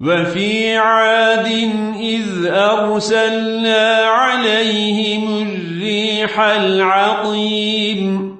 وفي عاد إذ أرسلنا عليهم الريح العقيم